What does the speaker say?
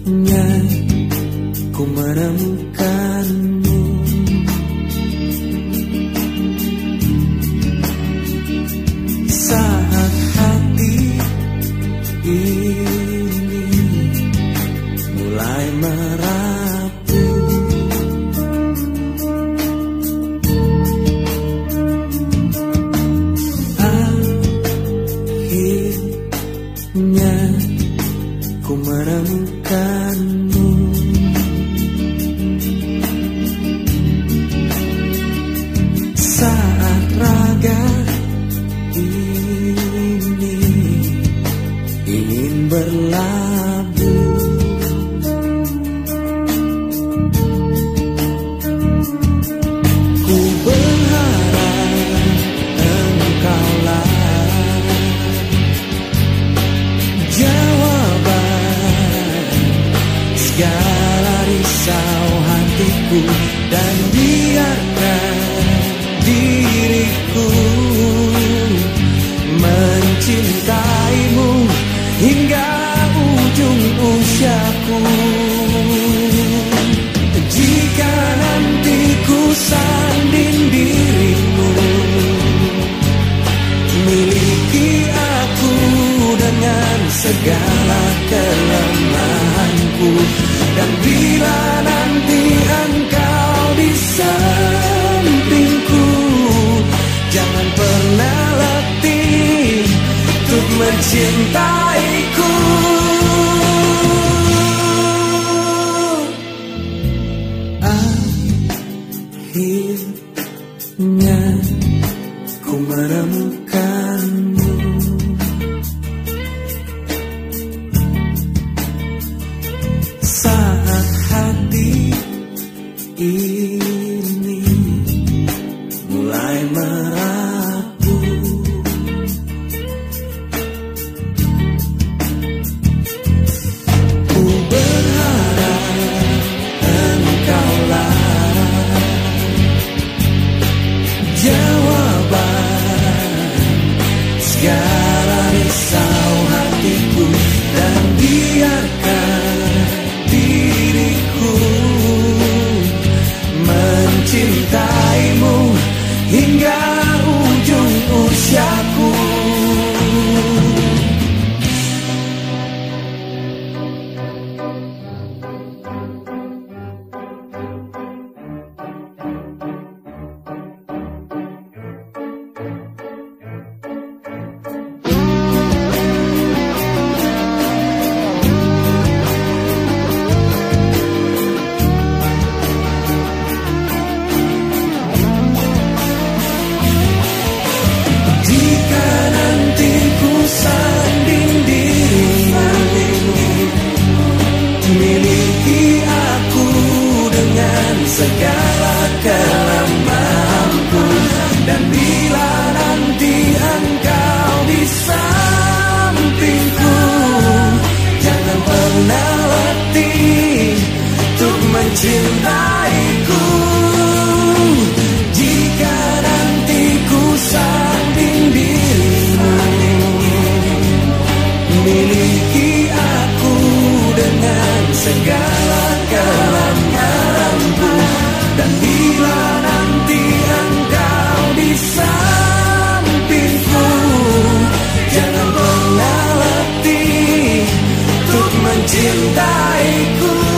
saatnya ku menemukanmu. Saat hati ini mulai merapu. Akhirnya ku menemukanmu. Saat raga ini ingin berlabuh dan biarkan diriku mencintaimu hingga ujung usiaku. Jika nanti ku sanding dirimu miliki aku dengan segala kelemahanku. Dan bila mencintaiku akhirnya ku menemukanmu saat hati ini segala kelemahanku dan bila nanti engkau di sampingku jangan pernah letih untuk mencintaiku. Jika nanti ku sanding dirimu miliki aku dengan segala mencintaiku.